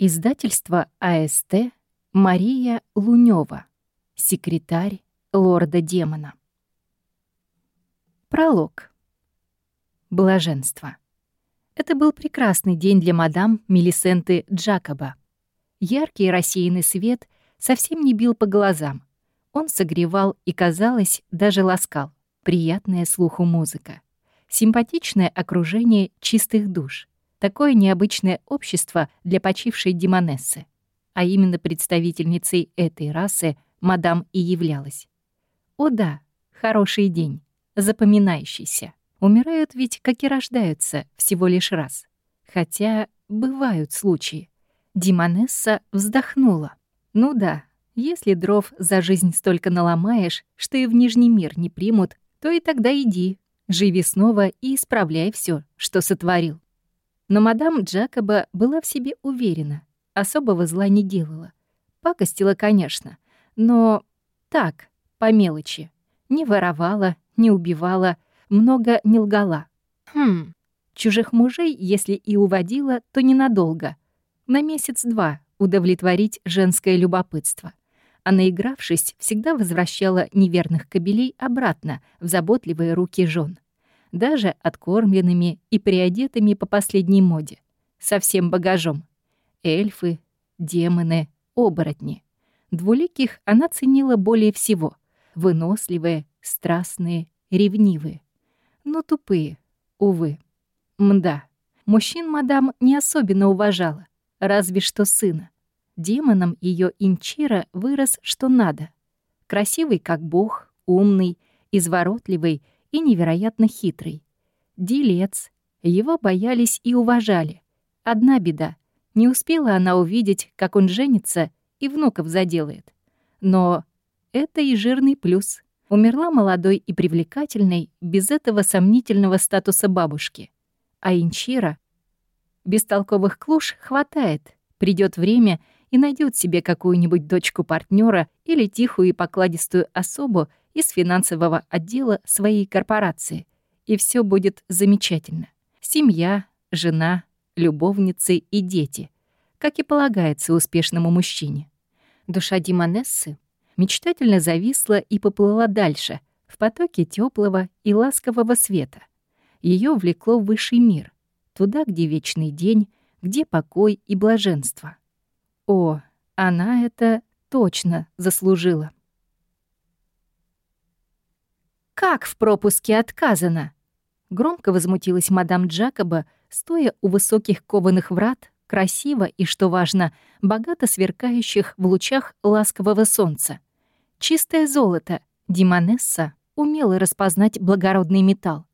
Издательство АСТ Мария Лунёва. Секретарь лорда-демона. Пролог. Блаженство. Это был прекрасный день для мадам Мелисенты Джакоба. Яркий рассеянный свет совсем не бил по глазам. Он согревал и, казалось, даже ласкал. Приятная слуху музыка. Симпатичное окружение чистых душ. Такое необычное общество для почившей демонессы. А именно представительницей этой расы мадам и являлась. О да, хороший день, запоминающийся. Умирают ведь, как и рождаются, всего лишь раз. Хотя бывают случаи. Димонесса вздохнула. Ну да, если дров за жизнь столько наломаешь, что и в Нижний мир не примут, то и тогда иди, живи снова и исправляй все, что сотворил. Но мадам Джакоба была в себе уверена, особого зла не делала. Пакостила, конечно, но так, по мелочи. Не воровала, не убивала, много не лгала. Хм, чужих мужей, если и уводила, то ненадолго. На месяц-два удовлетворить женское любопытство. А наигравшись, всегда возвращала неверных кобелей обратно в заботливые руки жен, даже откормленными и приодетыми по последней моде, со всем багажом. Эльфы, демоны, оборотни. Двуликих она ценила более всего. Выносливые, страстные, ревнивые но тупые, увы. Мда. Мужчин мадам не особенно уважала, разве что сына. Демоном ее инчира вырос что надо. Красивый как бог, умный, изворотливый и невероятно хитрый. Делец. Его боялись и уважали. Одна беда. Не успела она увидеть, как он женится и внуков заделает. Но это и жирный плюс. Умерла молодой и привлекательной, без этого сомнительного статуса бабушки. А Инчира... Бестолковых клуш хватает. Придет время и найдет себе какую-нибудь дочку партнера или тихую и покладистую особу из финансового отдела своей корпорации. И все будет замечательно. Семья, жена, любовницы и дети. Как и полагается успешному мужчине. Душа Димонессы мечтательно зависла и поплыла дальше, в потоке теплого и ласкового света. Ее влекло в высший мир, туда, где вечный день, где покой и блаженство. О, она это точно заслужила. «Как в пропуске отказано?» Громко возмутилась мадам Джакоба, стоя у высоких кованых врат, красиво и, что важно, богато сверкающих в лучах ласкового солнца. Чистое золото. Димонесса умела распознать благородный металл.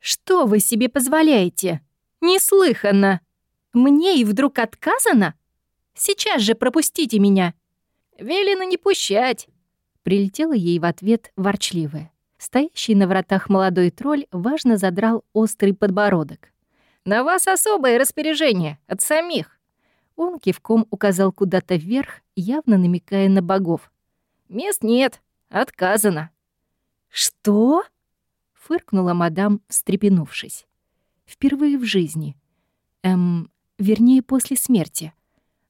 «Что вы себе позволяете? Неслыханно! Мне и вдруг отказано? Сейчас же пропустите меня!» «Велено не пущать!» Прилетела ей в ответ ворчливая. Стоящий на вратах молодой тролль важно задрал острый подбородок. «На вас особое распоряжение от самих!» Он кивком указал куда-то вверх, явно намекая на богов. Мест нет, отказано». «Что?» — фыркнула мадам, встрепенувшись. «Впервые в жизни. Эм, вернее, после смерти.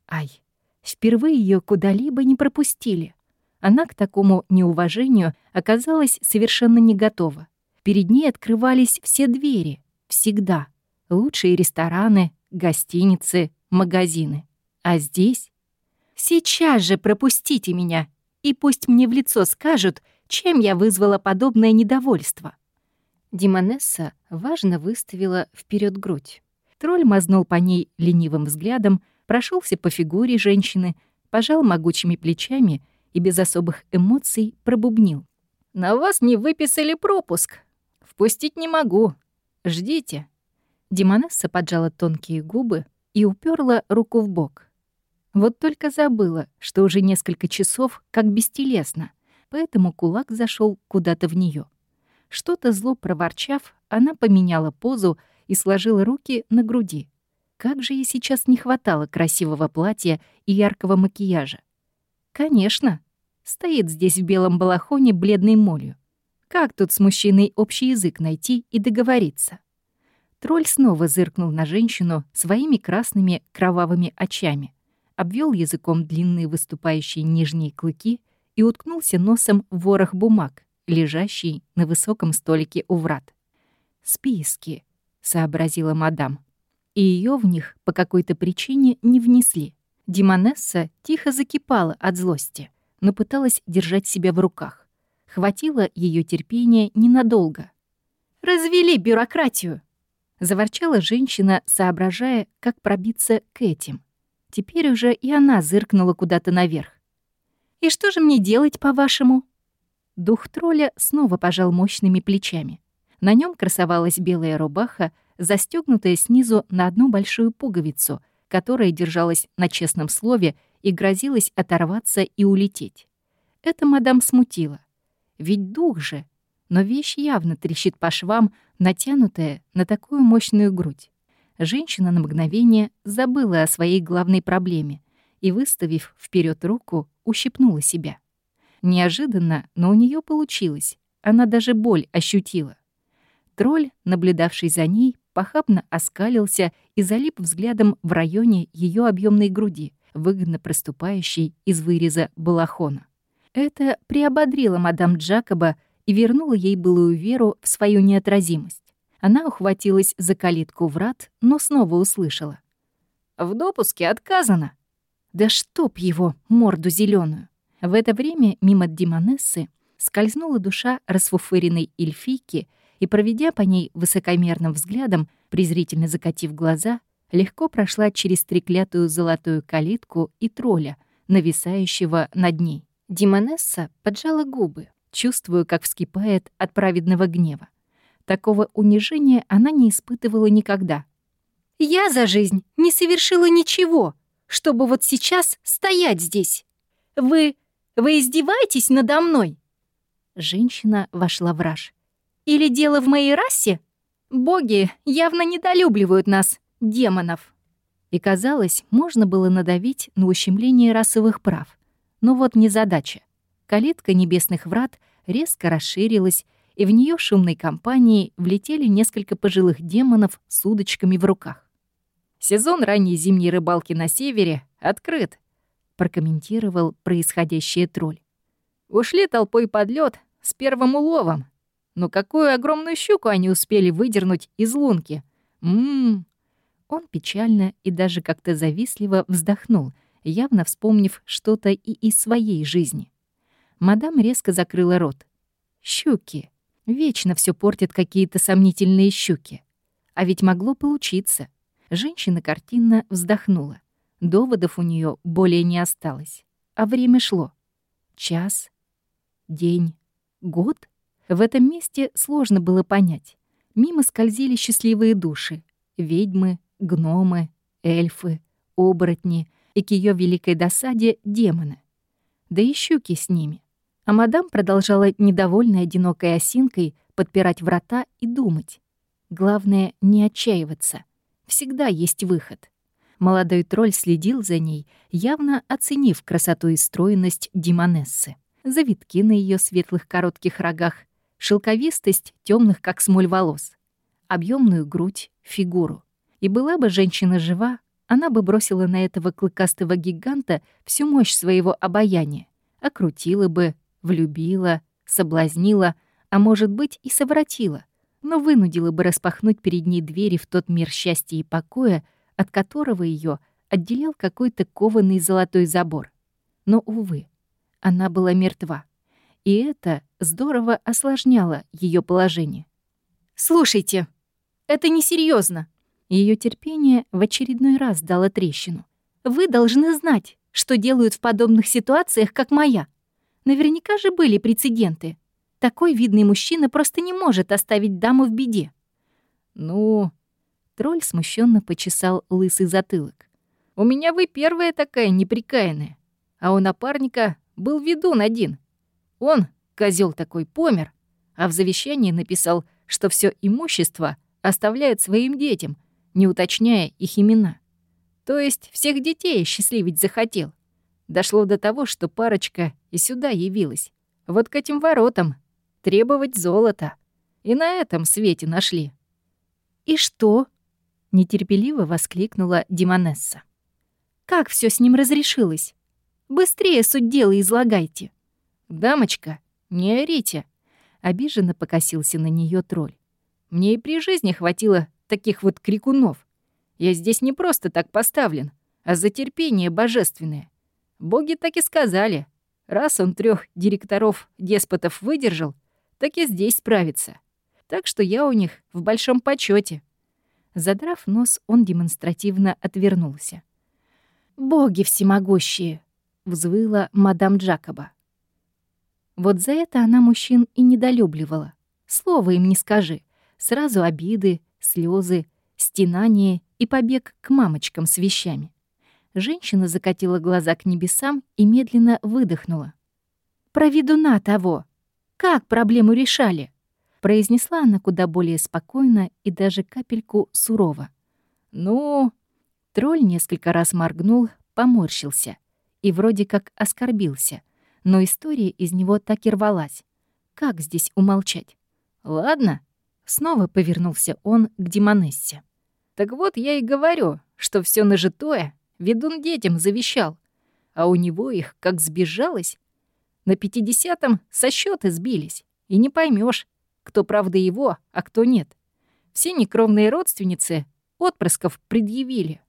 Ай, впервые ее куда-либо не пропустили. Она к такому неуважению оказалась совершенно не готова. Перед ней открывались все двери. Всегда. Лучшие рестораны, гостиницы, магазины. А здесь... «Сейчас же пропустите меня!» и пусть мне в лицо скажут, чем я вызвала подобное недовольство. Димонесса важно выставила вперед грудь. Тролль мазнул по ней ленивым взглядом, прошелся по фигуре женщины, пожал могучими плечами и без особых эмоций пробубнил. «На вас не выписали пропуск. Впустить не могу. Ждите». Димонесса поджала тонкие губы и уперла руку в бок. Вот только забыла, что уже несколько часов как бестелесно, поэтому кулак зашел куда-то в нее. Что-то зло проворчав, она поменяла позу и сложила руки на груди. Как же ей сейчас не хватало красивого платья и яркого макияжа. Конечно, стоит здесь в белом балахоне бледной молью. Как тут с мужчиной общий язык найти и договориться? Тролль снова зыркнул на женщину своими красными кровавыми очами. обвел языком длинные выступающие нижние клыки и уткнулся носом в ворох бумаг, лежащий на высоком столике у врат. «Списки», — сообразила мадам. И ее в них по какой-то причине не внесли. Димонесса тихо закипала от злости, но пыталась держать себя в руках. Хватило ее терпения ненадолго. «Развели бюрократию!» — заворчала женщина, соображая, как пробиться к этим. Теперь уже и она зыркнула куда-то наверх. «И что же мне делать, по-вашему?» Дух тролля снова пожал мощными плечами. На нем красовалась белая рубаха, застегнутая снизу на одну большую пуговицу, которая держалась на честном слове и грозилась оторваться и улететь. Это мадам смутило. Ведь дух же, но вещь явно трещит по швам, натянутая на такую мощную грудь. Женщина на мгновение забыла о своей главной проблеме и, выставив вперед руку, ущипнула себя. Неожиданно, но у нее получилось. Она даже боль ощутила. Тролль, наблюдавший за ней, похабно оскалился и залип взглядом в районе ее объемной груди, выгодно проступающей из выреза балахона. Это приободрило мадам Джакоба и вернуло ей былую веру в свою неотразимость. Она ухватилась за калитку врат, но снова услышала. «В допуске отказано». «Да чтоб его, морду зеленую! В это время мимо Димонессы скользнула душа расфуфыренной эльфийки и, проведя по ней высокомерным взглядом, презрительно закатив глаза, легко прошла через треклятую золотую калитку и тролля, нависающего над ней. Димонесса поджала губы, чувствуя, как вскипает от праведного гнева. Такого унижения она не испытывала никогда. «Я за жизнь не совершила ничего, чтобы вот сейчас стоять здесь. Вы... вы издеваетесь надо мной?» Женщина вошла в раж. «Или дело в моей расе? Боги явно недолюбливают нас, демонов». И казалось, можно было надавить на ущемление расовых прав. Но вот незадача. Калитка небесных врат резко расширилась, и в нее шумной компанией влетели несколько пожилых демонов с удочками в руках. «Сезон ранней зимней рыбалки на севере открыт», — прокомментировал происходящее тролль. «Ушли толпой под лед с первым уловом. Но какую огромную щуку они успели выдернуть из лунки? Ммм!» Он печально и даже как-то завистливо вздохнул, явно вспомнив что-то и из своей жизни. Мадам резко закрыла рот. «Щуки!» Вечно все портят какие-то сомнительные щуки. А ведь могло получиться. Женщина картинно вздохнула. Доводов у нее более не осталось. А время шло. Час, день, год. В этом месте сложно было понять. Мимо скользили счастливые души. Ведьмы, гномы, эльфы, оборотни и к ее великой досаде демоны. Да и щуки с ними. А мадам продолжала недовольной одинокой осинкой подпирать врата и думать. Главное — не отчаиваться. Всегда есть выход. Молодой тролль следил за ней, явно оценив красоту и стройность Димонессы. Завитки на ее светлых коротких рогах, шелковистость темных как смоль волос, объемную грудь, фигуру. И была бы женщина жива, она бы бросила на этого клыкастого гиганта всю мощь своего обаяния, окрутила бы, влюбила, соблазнила, а может быть и совратила, но вынудила бы распахнуть перед ней двери в тот мир счастья и покоя, от которого ее отделял какой-то кованный золотой забор. Но, увы, она была мертва, и это здорово осложняло ее положение. «Слушайте, это несерьезно. Ее терпение в очередной раз дало трещину. «Вы должны знать, что делают в подобных ситуациях, как моя. Наверняка же были прецеденты. Такой видный мужчина просто не может оставить даму в беде. Ну, тролль смущенно почесал лысый затылок. У меня вы первая такая неприкаянная, а у напарника был ведун один. Он, козел такой, помер, а в завещании написал, что все имущество оставляет своим детям, не уточняя их имена. То есть всех детей счастливить захотел. Дошло до того, что парочка и сюда явилась. Вот к этим воротам. Требовать золота. И на этом свете нашли. «И что?» — нетерпеливо воскликнула Димонесса. Как все с ним разрешилось? Быстрее суть дела излагайте. Дамочка, не орите. Обиженно покосился на нее тролль. Мне и при жизни хватило таких вот крикунов. Я здесь не просто так поставлен, а за терпение божественное. Боги так и сказали. Раз он трех директоров-деспотов выдержал, так и здесь справится. Так что я у них в большом почете. Задрав нос, он демонстративно отвернулся. «Боги всемогущие!» — взвыла мадам Джакоба. Вот за это она мужчин и недолюбливала. Слова им не скажи. Сразу обиды, слезы, стенание и побег к мамочкам с вещами. Женщина закатила глаза к небесам и медленно выдохнула. «Про ведуна того! Как проблему решали?» Произнесла она куда более спокойно и даже капельку сурово. «Ну...» Тролль несколько раз моргнул, поморщился и вроде как оскорбился, но история из него так и рвалась. Как здесь умолчать? «Ладно», — снова повернулся он к Демонессе. «Так вот я и говорю, что все нажитое ведун детям завещал, а у него их как сбежалось. На пятидесятом со счета сбились, и не поймешь, кто правда его, а кто нет. Все некровные родственницы отпрысков предъявили.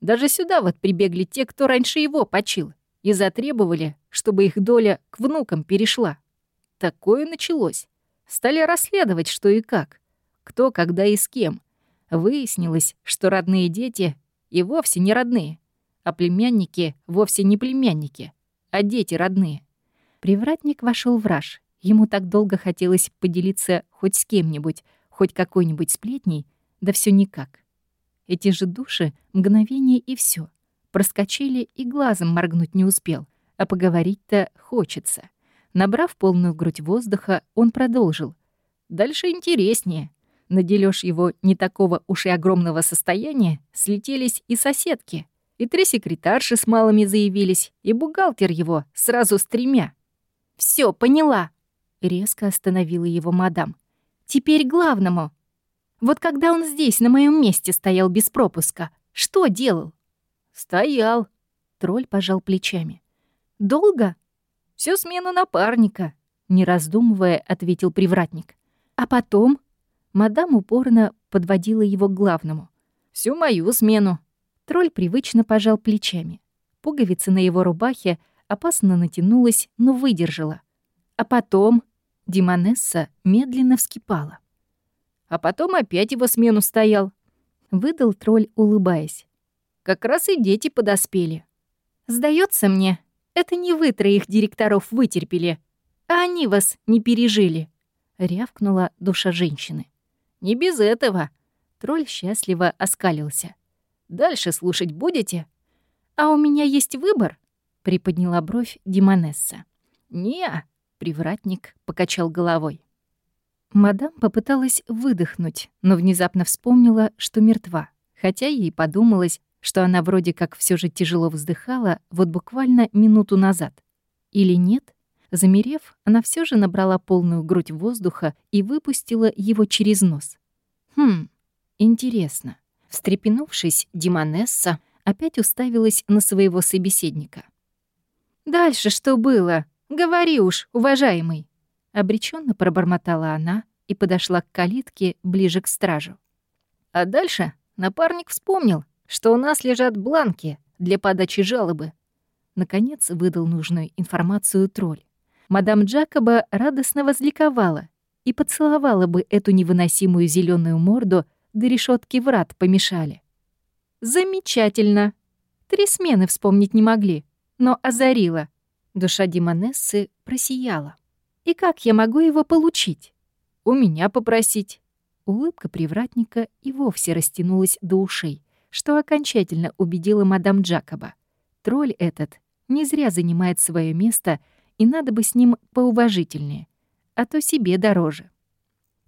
Даже сюда вот прибегли те, кто раньше его почил, и затребовали, чтобы их доля к внукам перешла. Такое началось. Стали расследовать, что и как, кто, когда и с кем. Выяснилось, что родные дети и вовсе не родные а племянники вовсе не племянники, а дети родные. Привратник вошел в раж. Ему так долго хотелось поделиться хоть с кем-нибудь, хоть какой-нибудь сплетней, да все никак. Эти же души мгновение и все Проскочили и глазом моргнуть не успел, а поговорить-то хочется. Набрав полную грудь воздуха, он продолжил. «Дальше интереснее. Наделёшь его не такого уж и огромного состояния, слетелись и соседки. И три секретарши с малыми заявились, и бухгалтер его сразу с тремя. Все, поняла!» — резко остановила его мадам. «Теперь главному. Вот когда он здесь, на моем месте, стоял без пропуска, что делал?» «Стоял», — тролль пожал плечами. «Долго?» Всю смену напарника», — не раздумывая, ответил привратник. «А потом?» Мадам упорно подводила его к главному. «Всю мою смену», Тролль привычно пожал плечами. Пуговица на его рубахе опасно натянулась, но выдержала. А потом Димонесса медленно вскипала. А потом опять его смену стоял. Выдал тролль, улыбаясь. Как раз и дети подоспели. Сдается мне, это не вы троих директоров вытерпели, а они вас не пережили. Рявкнула душа женщины. Не без этого. Тролль счастливо оскалился. Дальше слушать будете?» «А у меня есть выбор?» — приподняла бровь Димонесса. «Не-а», привратник покачал головой. Мадам попыталась выдохнуть, но внезапно вспомнила, что мертва, хотя ей подумалось, что она вроде как все же тяжело вздыхала вот буквально минуту назад. Или нет? Замерев, она все же набрала полную грудь воздуха и выпустила его через нос. Хм, интересно. Встрепенувшись, Димонесса опять уставилась на своего собеседника. «Дальше что было? Говори уж, уважаемый!» Обреченно пробормотала она и подошла к калитке ближе к стражу. А дальше напарник вспомнил, что у нас лежат бланки для подачи жалобы. Наконец выдал нужную информацию тролль. Мадам Джакоба радостно возликовала и поцеловала бы эту невыносимую зеленую морду до решетки врат помешали. Замечательно. Три смены вспомнить не могли, но озарила. Душа Димонессы просияла. И как я могу его получить? У меня попросить. Улыбка привратника и вовсе растянулась до ушей, что окончательно убедила мадам Джакоба. Тролль этот не зря занимает свое место, и надо бы с ним поуважительнее, а то себе дороже.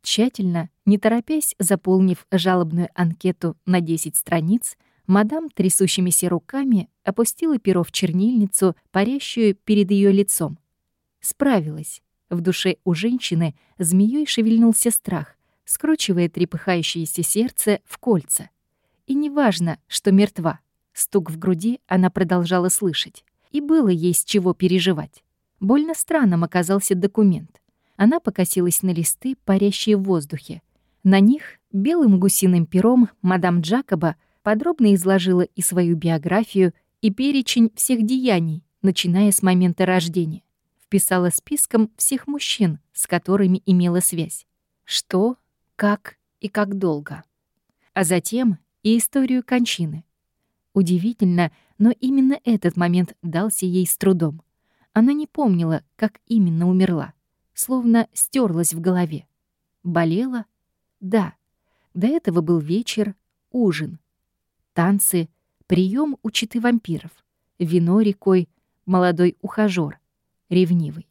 Тщательно, не торопясь, заполнив жалобную анкету на 10 страниц, мадам трясущимися руками опустила перо в чернильницу, парящую перед ее лицом. Справилась. В душе у женщины змеей шевельнулся страх, скручивая трепыхающееся сердце в кольца. И неважно, что мертва. Стук в груди она продолжала слышать. И было ей с чего переживать. Больно странным оказался документ. Она покосилась на листы, парящие в воздухе. На них белым гусиным пером мадам Джакоба подробно изложила и свою биографию, и перечень всех деяний, начиная с момента рождения. Вписала списком всех мужчин, с которыми имела связь. Что, как и как долго. А затем и историю кончины. Удивительно, но именно этот момент дался ей с трудом. Она не помнила, как именно умерла, словно стерлась в голове. Болела? Да. До этого был вечер, ужин, танцы, прием у читы вампиров, вино рекой, молодой ухажёр, ревнивый.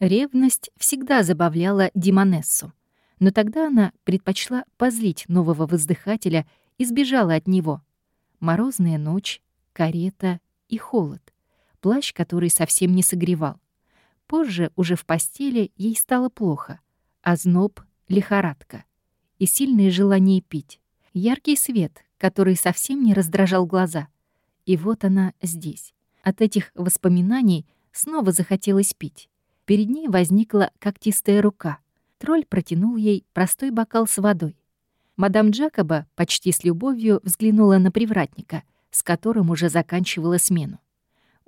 Ревность всегда забавляла Димонессу, но тогда она предпочла позлить нового воздыхателя и сбежала от него. Морозная ночь, карета и холод плащ, который совсем не согревал. Позже, уже в постели, ей стало плохо. Озноб, лихорадка и сильное желание пить. Яркий свет, который совсем не раздражал глаза. И вот она здесь. От этих воспоминаний снова захотелось пить. Перед ней возникла когтистая рука. Тролль протянул ей простой бокал с водой. Мадам Джакоба почти с любовью взглянула на привратника, с которым уже заканчивала смену.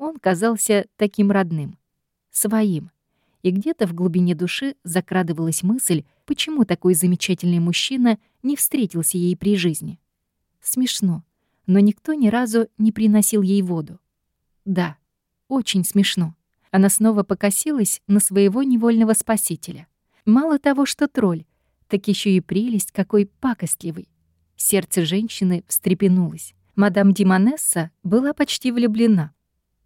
Он казался таким родным, своим. И где-то в глубине души закрадывалась мысль, почему такой замечательный мужчина не встретился ей при жизни. Смешно, но никто ни разу не приносил ей воду. Да, очень смешно. Она снова покосилась на своего невольного спасителя. Мало того, что тролль, так еще и прелесть какой пакостливый. Сердце женщины встрепенулось. Мадам Димонесса была почти влюблена.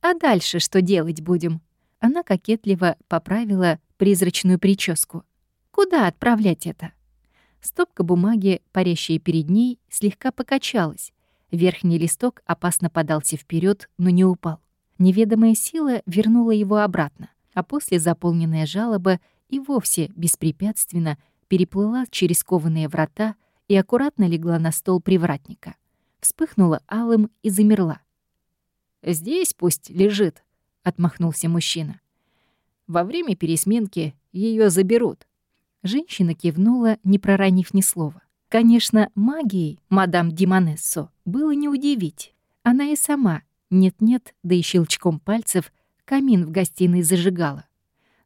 А дальше что делать будем? Она кокетливо поправила призрачную прическу. Куда отправлять это? Стопка бумаги, парящая перед ней, слегка покачалась. Верхний листок опасно подался вперед, но не упал. Неведомая сила вернула его обратно, а после заполненная жалоба и вовсе беспрепятственно переплыла через кованые врата и аккуратно легла на стол привратника. Вспыхнула алым и замерла. «Здесь пусть лежит», — отмахнулся мужчина. «Во время пересменки ее заберут». Женщина кивнула, не проронив ни слова. Конечно, магией мадам Димонессо было не удивить. Она и сама, нет-нет, да и щелчком пальцев, камин в гостиной зажигала.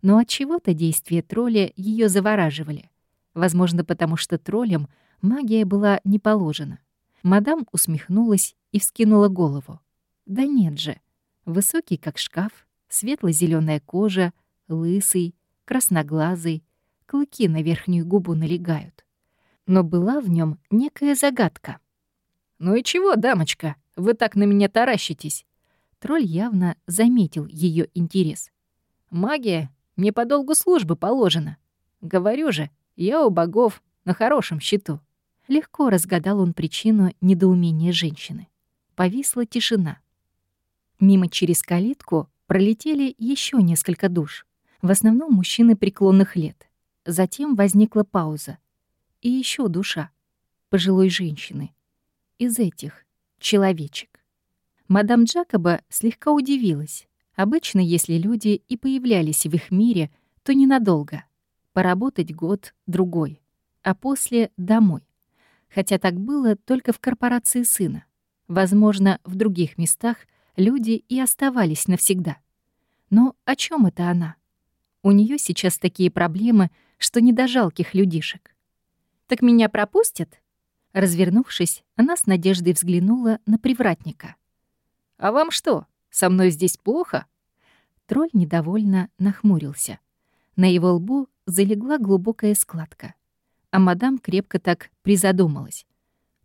Но от чего то действия тролля ее завораживали. Возможно, потому что троллям магия была не положена. Мадам усмехнулась и вскинула голову. Да нет же. Высокий, как шкаф, светло зеленая кожа, лысый, красноглазый, клыки на верхнюю губу налегают. Но была в нем некая загадка. «Ну и чего, дамочка, вы так на меня таращитесь?» Тролль явно заметил ее интерес. «Магия мне по долгу службы положена. Говорю же, я у богов на хорошем счету». Легко разгадал он причину недоумения женщины. Повисла тишина. Мимо через калитку пролетели еще несколько душ. В основном мужчины преклонных лет. Затем возникла пауза. И еще душа. Пожилой женщины. Из этих. Человечек. Мадам Джакоба слегка удивилась. Обычно, если люди и появлялись в их мире, то ненадолго. Поработать год, другой. А после — домой. Хотя так было только в корпорации сына. Возможно, в других местах — люди и оставались навсегда. Но о чем это она? У нее сейчас такие проблемы, что не до жалких людишек. «Так меня пропустят?» Развернувшись, она с надеждой взглянула на привратника. «А вам что, со мной здесь плохо?» Тролль недовольно нахмурился. На его лбу залегла глубокая складка. А мадам крепко так призадумалась.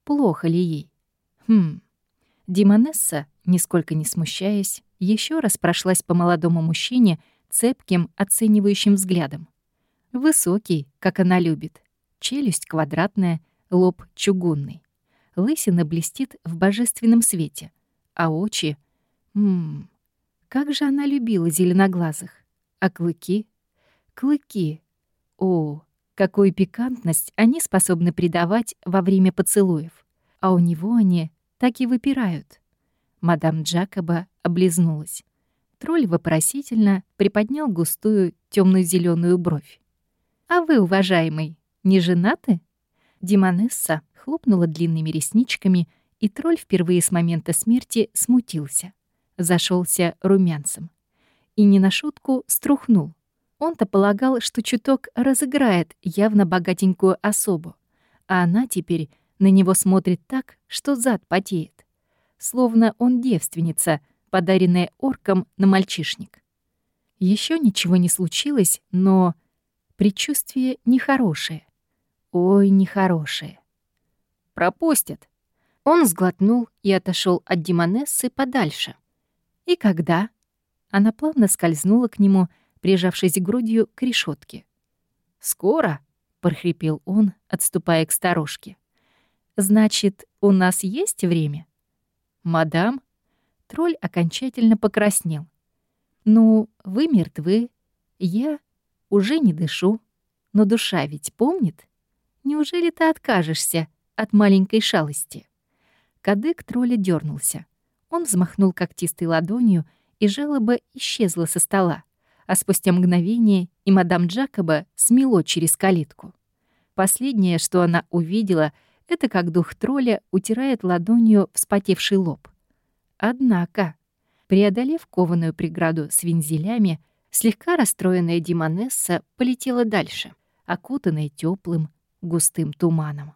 Плохо ли ей? Хм. Димонесса нисколько не смущаясь, еще раз прошлась по молодому мужчине цепким, оценивающим взглядом. Высокий, как она любит, челюсть квадратная, лоб чугунный. Лысина блестит в божественном свете, а очи... Ммм, как же она любила зеленоглазых. А клыки? Клыки. О, какую пикантность они способны придавать во время поцелуев. А у него они так и выпирают. Мадам Джакоба облизнулась. Тролль вопросительно приподнял густую темно зеленую бровь. «А вы, уважаемый, не женаты?» Димонесса хлопнула длинными ресничками, и тролль впервые с момента смерти смутился. Зашелся румянцем. И не на шутку струхнул. Он-то полагал, что чуток разыграет явно богатенькую особу, а она теперь на него смотрит так, что зад потеет. Словно он девственница, подаренная орком на мальчишник. Еще ничего не случилось, но предчувствие нехорошее. Ой, нехорошее. Пропустят. Он сглотнул и отошел от Димонессы подальше. И когда? Она плавно скользнула к нему, прижавшись грудью к решетке. «Скоро?» — прохрипел он, отступая к сторожке. «Значит, у нас есть время?» «Мадам?» Тролль окончательно покраснел. «Ну, вы мертвы, я уже не дышу, но душа ведь помнит?» Неужели ты откажешься от маленькой шалости?» Кадык тролля дернулся. Он взмахнул когтистой ладонью, и жалоба исчезла со стола, а спустя мгновение и мадам Джакоба смело через калитку. Последнее, что она увидела, это как дух тролля утирает ладонью вспотевший лоб. Однако, преодолев кованую преграду с вензелями, слегка расстроенная Димонесса полетела дальше, окутанная теплым, густым туманом.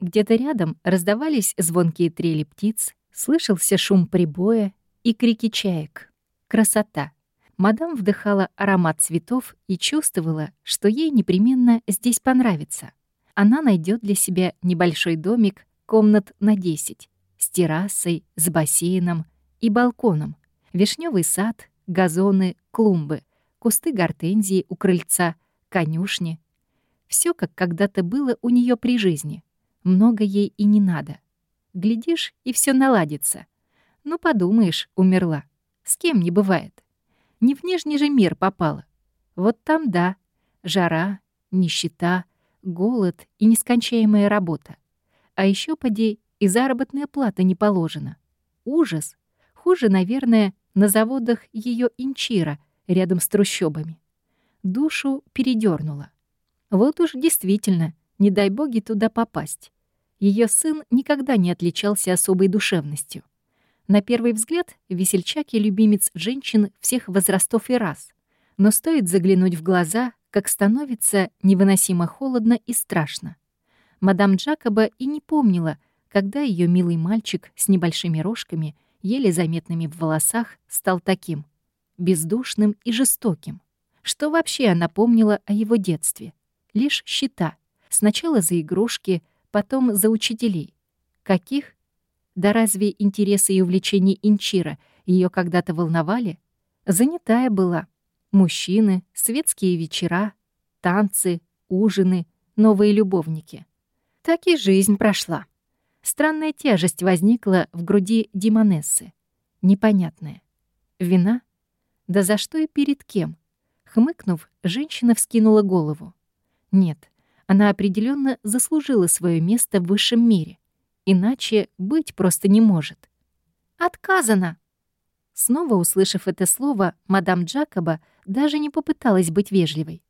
Где-то рядом раздавались звонкие трели птиц, слышался шум прибоя и крики чаек. Красота! Мадам вдыхала аромат цветов и чувствовала, что ей непременно здесь понравится. Она найдет для себя небольшой домик, комнат на 10, с террасой, с бассейном и балконом, вишневый сад, газоны, клумбы, кусты гортензии у крыльца — конюшни. Все как когда-то было у нее при жизни. Много ей и не надо. Глядишь, и все наладится. Ну, подумаешь, умерла. С кем не бывает. Не в нижний же мир попала. Вот там да. Жара, нищета, голод и нескончаемая работа. А еще поди и заработная плата не положена. Ужас. Хуже, наверное, на заводах ее инчира рядом с трущобами душу передернуло. Вот уж действительно, не дай боги туда попасть. Ее сын никогда не отличался особой душевностью. На первый взгляд весельчак и любимец женщин всех возрастов и рас. Но стоит заглянуть в глаза, как становится невыносимо холодно и страшно. Мадам Джакоба и не помнила, когда ее милый мальчик с небольшими рожками, еле заметными в волосах, стал таким — бездушным и жестоким. Что вообще она помнила о его детстве? Лишь счета. Сначала за игрушки, потом за учителей. Каких? Да разве интересы и увлечения Инчира ее когда-то волновали? Занятая была. Мужчины, светские вечера, танцы, ужины, новые любовники. Так и жизнь прошла. Странная тяжесть возникла в груди Димонессы. Непонятная. Вина? Да за что и перед кем? Хмыкнув, женщина вскинула голову. Нет, она определенно заслужила свое место в высшем мире. Иначе быть просто не может. «Отказано!» Снова услышав это слово, мадам Джакоба даже не попыталась быть вежливой.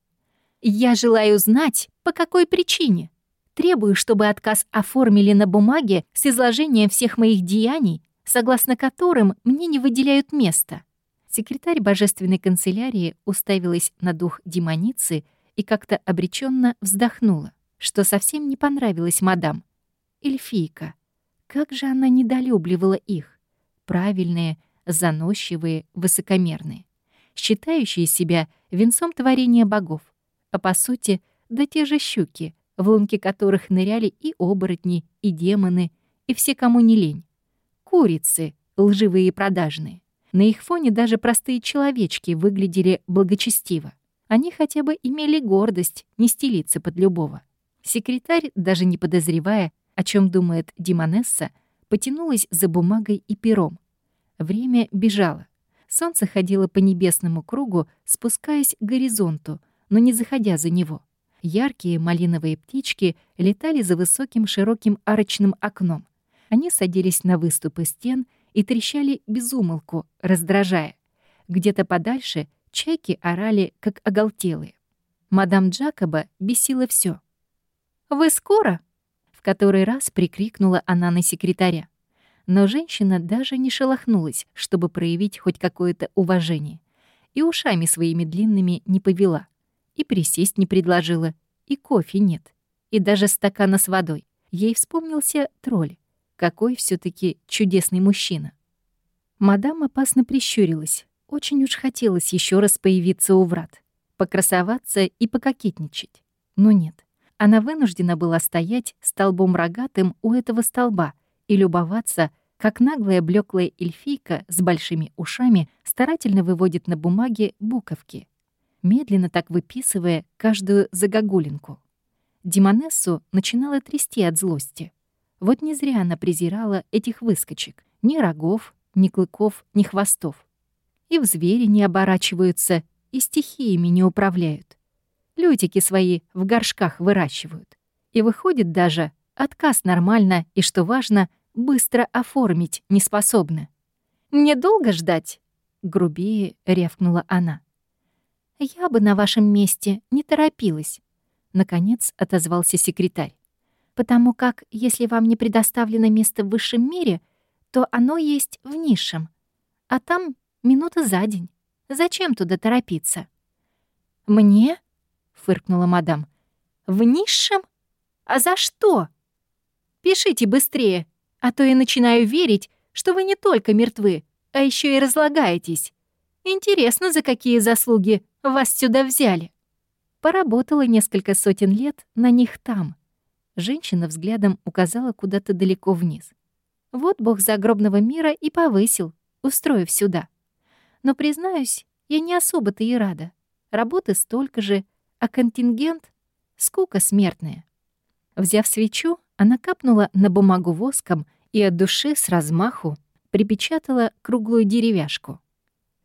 «Я желаю знать, по какой причине. Требую, чтобы отказ оформили на бумаге с изложением всех моих деяний, согласно которым мне не выделяют место. Секретарь божественной канцелярии уставилась на дух демоницы и как-то обреченно вздохнула, что совсем не понравилось мадам. Эльфийка. Как же она недолюбливала их. Правильные, заносчивые, высокомерные. Считающие себя венцом творения богов. А по сути, да те же щуки, в лунки которых ныряли и оборотни, и демоны, и все, кому не лень. Курицы, лживые и продажные. На их фоне даже простые человечки выглядели благочестиво. Они хотя бы имели гордость не стелиться под любого. Секретарь, даже не подозревая, о чем думает Димонесса, потянулась за бумагой и пером. Время бежало. Солнце ходило по небесному кругу, спускаясь к горизонту, но не заходя за него. Яркие малиновые птички летали за высоким широким арочным окном. Они садились на выступы стен и трещали безумолку, раздражая. Где-то подальше чайки орали, как оголтелые. Мадам Джакоба бесила все. «Вы скоро?» — который раз прикрикнула она на секретаря. Но женщина даже не шелохнулась, чтобы проявить хоть какое-то уважение. И ушами своими длинными не повела. И присесть не предложила. И кофе нет. И даже стакана с водой. Ей вспомнился тролль. Какой все таки чудесный мужчина. Мадам опасно прищурилась. Очень уж хотелось еще раз появиться у врат. Покрасоваться и пококетничать. Но нет. Она вынуждена была стоять столбом рогатым у этого столба — и любоваться, как наглая блеклая эльфийка с большими ушами старательно выводит на бумаге буковки, медленно так выписывая каждую загогулинку. Димонессу начинала трясти от злости. Вот не зря она презирала этих выскочек. Ни рогов, ни клыков, ни хвостов. И в звери не оборачиваются, и стихиями не управляют. Лютики свои в горшках выращивают. И выходит даже, Отказ нормально и, что важно, быстро оформить не способны. «Мне долго ждать?» — грубее рявкнула она. «Я бы на вашем месте не торопилась», — наконец отозвался секретарь. «Потому как, если вам не предоставлено место в высшем мире, то оно есть в низшем. А там минута за день. Зачем туда торопиться?» «Мне?» — фыркнула мадам. «В низшем? А за что?» Пишите быстрее, а то я начинаю верить, что вы не только мертвы, а еще и разлагаетесь. Интересно, за какие заслуги вас сюда взяли. Поработала несколько сотен лет на них там. Женщина взглядом указала куда-то далеко вниз. Вот бог загробного мира и повысил, устроив сюда. Но, признаюсь, я не особо-то и рада. Работы столько же, а контингент — скука смертная. Взяв свечу, она капнула на бумагу воском и от души с размаху припечатала круглую деревяшку.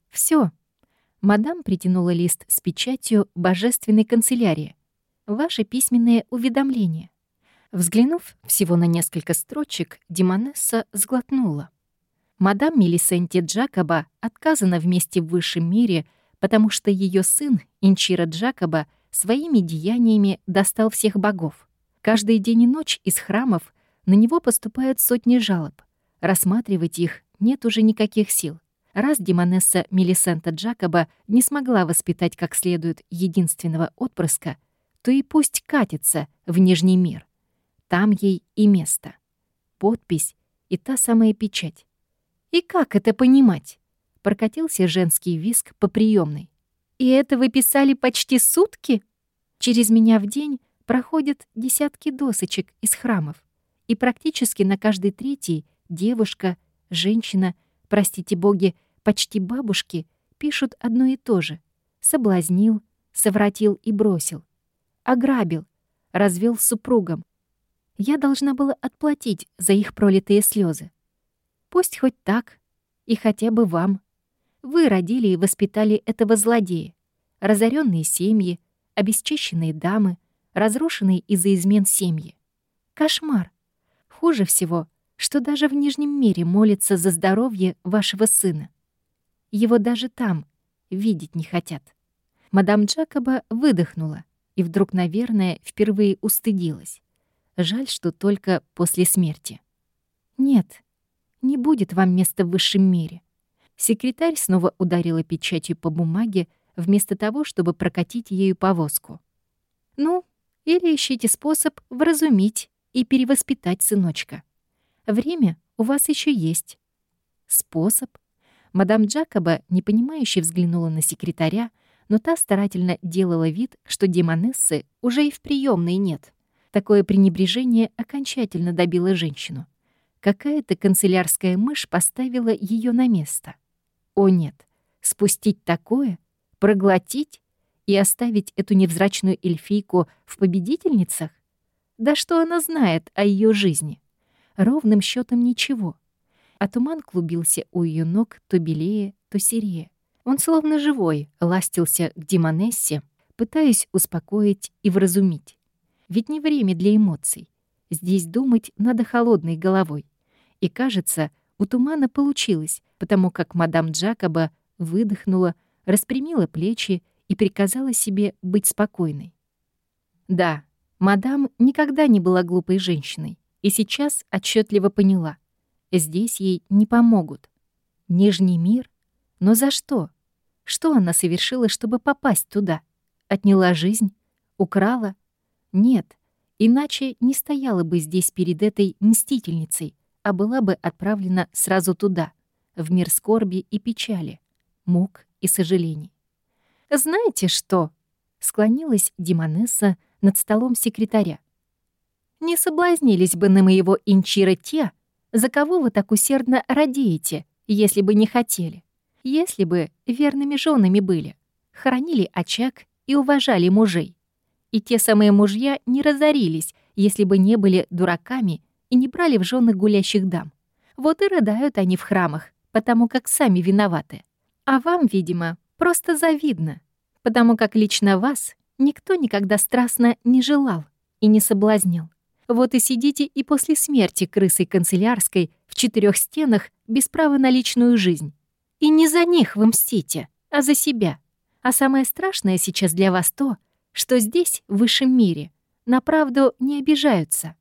Все. Мадам притянула лист с печатью божественной канцелярии. Ваше письменное уведомление. Взглянув всего на несколько строчек, Димонесса сглотнула. Мадам Мелисенте Джакоба отказана вместе в высшем мире, потому что ее сын, Инчира Джакоба, своими деяниями достал всех богов. Каждый день и ночь из храмов на него поступают сотни жалоб. Рассматривать их нет уже никаких сил. Раз Демонесса Мелисента Джакоба не смогла воспитать как следует единственного отпрыска, то и пусть катится в Нижний мир. Там ей и место. Подпись и та самая печать. И как это понимать? Прокатился женский виск по приемной. И это вы писали почти сутки? Через меня в день проходят десятки досочек из храмов, и практически на каждой третьей девушка, женщина, простите боги, почти бабушки пишут одно и то же. Соблазнил, совратил и бросил. Ограбил, развел с супругом. Я должна была отплатить за их пролитые слезы. Пусть хоть так, и хотя бы вам. Вы родили и воспитали этого злодея. Разоренные семьи, обесчищенные дамы — разрушенные из-за измен семьи. Кошмар. Хуже всего, что даже в Нижнем мире молятся за здоровье вашего сына. Его даже там видеть не хотят. Мадам Джакоба выдохнула и вдруг, наверное, впервые устыдилась. Жаль, что только после смерти. Нет, не будет вам места в высшем мире. Секретарь снова ударила печатью по бумаге, вместо того, чтобы прокатить ею повозку. «Ну, или ищите способ вразумить и перевоспитать сыночка. Время у вас еще есть. Способ? Мадам Джакоба, непонимающе взглянула на секретаря, но та старательно делала вид, что демонессы уже и в приемной нет. Такое пренебрежение окончательно добило женщину. Какая-то канцелярская мышь поставила ее на место. О нет, спустить такое? Проглотить? и оставить эту невзрачную эльфийку в победительницах? Да что она знает о ее жизни? Ровным счетом ничего. А туман клубился у ее ног то белее, то серее. Он словно живой ластился к Димонессе, пытаясь успокоить и вразумить. Ведь не время для эмоций. Здесь думать надо холодной головой. И, кажется, у тумана получилось, потому как мадам Джакоба выдохнула, распрямила плечи и приказала себе быть спокойной. Да, мадам никогда не была глупой женщиной и сейчас отчетливо поняла. Здесь ей не помогут. Нижний мир? Но за что? Что она совершила, чтобы попасть туда? Отняла жизнь? Украла? Нет, иначе не стояла бы здесь перед этой мстительницей, а была бы отправлена сразу туда, в мир скорби и печали, мук и сожалений. «Знаете что?» — склонилась Димонесса над столом секретаря. «Не соблазнились бы на моего инчира те, за кого вы так усердно радеете, если бы не хотели, если бы верными женами были, хоронили очаг и уважали мужей. И те самые мужья не разорились, если бы не были дураками и не брали в жены гулящих дам. Вот и рыдают они в храмах, потому как сами виноваты. А вам, видимо, просто завидно, потому как лично вас никто никогда страстно не желал и не соблазнил. Вот и сидите и после смерти крысой канцелярской в четырех стенах без права на личную жизнь. И не за них вы мстите, а за себя. А самое страшное сейчас для вас то, что здесь, в высшем мире, на правду не обижаются.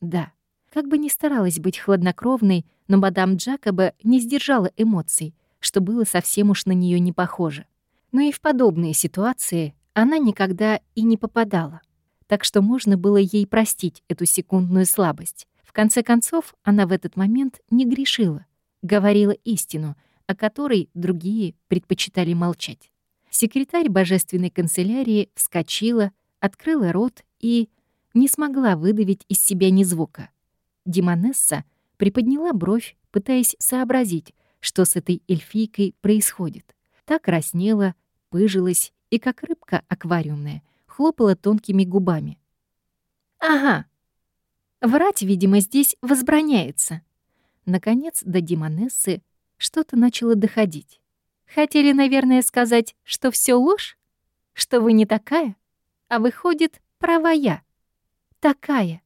Да, как бы ни старалась быть хладнокровной, но мадам Джакоба не сдержала эмоций, что было совсем уж на нее не похоже. Но и в подобные ситуации она никогда и не попадала так что можно было ей простить эту секундную слабость. В конце концов, она в этот момент не грешила, говорила истину, о которой другие предпочитали молчать. Секретарь божественной канцелярии вскочила, открыла рот и не смогла выдавить из себя ни звука. Димонесса приподняла бровь, пытаясь сообразить, что с этой эльфийкой происходит. Так краснела, пыжилась и, как рыбка аквариумная, хлопала тонкими губами. «Ага. Врать, видимо, здесь возбраняется». Наконец до Димонессы что-то начало доходить. Хотели, наверное, сказать, что все ложь? Что вы не такая? А выходит, права я. Такая.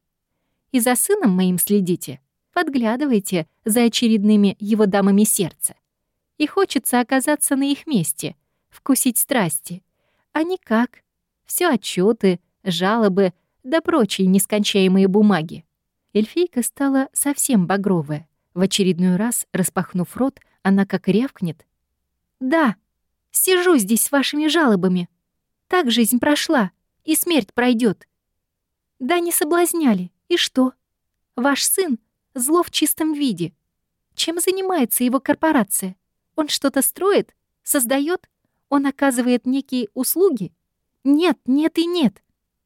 И за сыном моим следите, подглядывайте за очередными его дамами сердца. И хочется оказаться на их месте, вкусить страсти. А никак, все отчеты, жалобы да прочие нескончаемые бумаги. Эльфийка стала совсем багровая. В очередной раз, распахнув рот, она как рявкнет. «Да, сижу здесь с вашими жалобами. Так жизнь прошла, и смерть пройдет. Да не соблазняли, и что? Ваш сын — зло в чистом виде. Чем занимается его корпорация? Он что-то строит, создает, он оказывает некие услуги? Нет, нет и нет.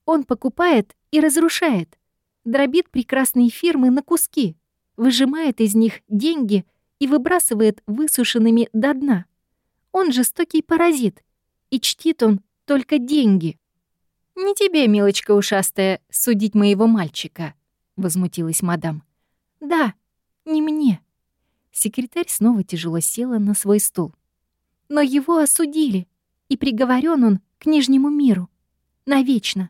Он покупает и разрушает. Дробит прекрасные фирмы на куски, выжимает из них деньги и выбрасывает высушенными до дна. Он жестокий паразит, и чтит он только деньги. «Не тебе, милочка ушастая, судить моего мальчика», — возмутилась мадам. «Да, не мне». Секретарь снова тяжело села на свой стул. «Но его осудили, и приговорен он к Нижнему миру. Навечно.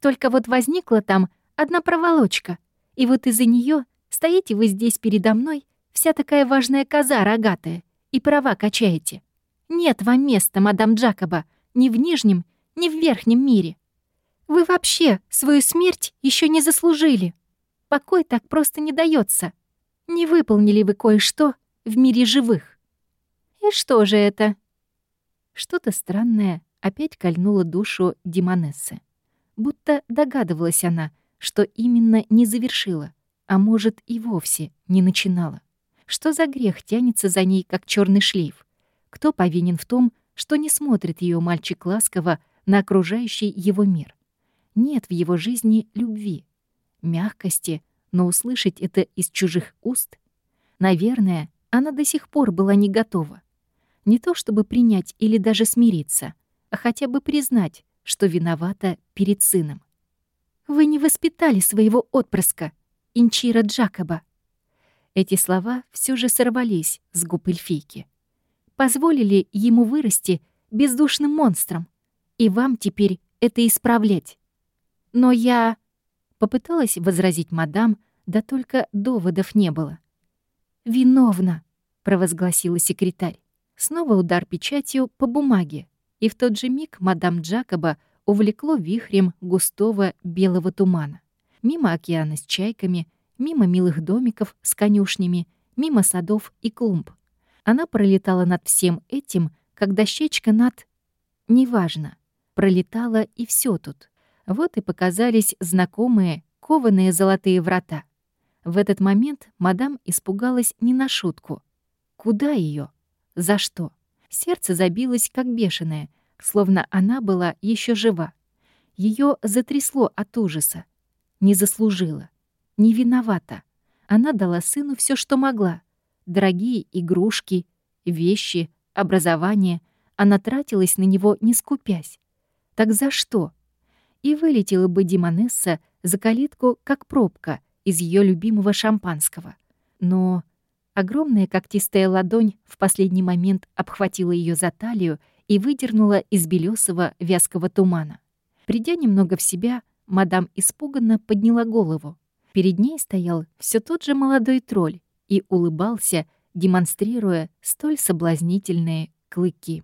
Только вот возникла там одна проволочка, и вот из-за нее стоите вы здесь передо мной, вся такая важная коза рогатая, и права качаете. Нет вам места, мадам Джакоба, ни в Нижнем, ни в Верхнем мире. Вы вообще свою смерть еще не заслужили. Покой так просто не дается. Не выполнили вы кое-что в мире живых. И что же это? Что-то странное опять кольнула душу Димонессы. Будто догадывалась она, что именно не завершила, а может и вовсе не начинала. Что за грех тянется за ней, как черный шлейф? Кто повинен в том, что не смотрит ее мальчик ласково на окружающий его мир? Нет в его жизни любви, мягкости, но услышать это из чужих уст? Наверное, она до сих пор была не готова. Не то чтобы принять или даже смириться, а хотя бы признать, что виновата перед сыном. «Вы не воспитали своего отпрыска, Инчира Джакоба». Эти слова все же сорвались с губ эльфийки. Позволили ему вырасти бездушным монстром, и вам теперь это исправлять. Но я... Попыталась возразить мадам, Да только доводов не было. «Виновна!» — провозгласила секретарь. Снова удар печатью по бумаге, и в тот же миг мадам Джакоба увлекло вихрем густого белого тумана. Мимо океана с чайками, мимо милых домиков с конюшнями, мимо садов и клумб. Она пролетала над всем этим, как дощечка над... Неважно. Пролетала и все тут. Вот и показались знакомые кованые золотые врата. В этот момент мадам испугалась не на шутку. Куда ее? За что? Сердце забилось, как бешеное, словно она была еще жива. Ее затрясло от ужаса. Не заслужила. Не виновата. Она дала сыну все, что могла. Дорогие игрушки, вещи, образование. Она тратилась на него, не скупясь. Так за что? И вылетела бы Димонесса за калитку, как пробка из ее любимого шампанского. Но огромная когтистая ладонь в последний момент обхватила ее за талию и выдернула из белесого вязкого тумана. Придя немного в себя, мадам испуганно подняла голову. Перед ней стоял все тот же молодой тролль и улыбался, демонстрируя столь соблазнительные клыки.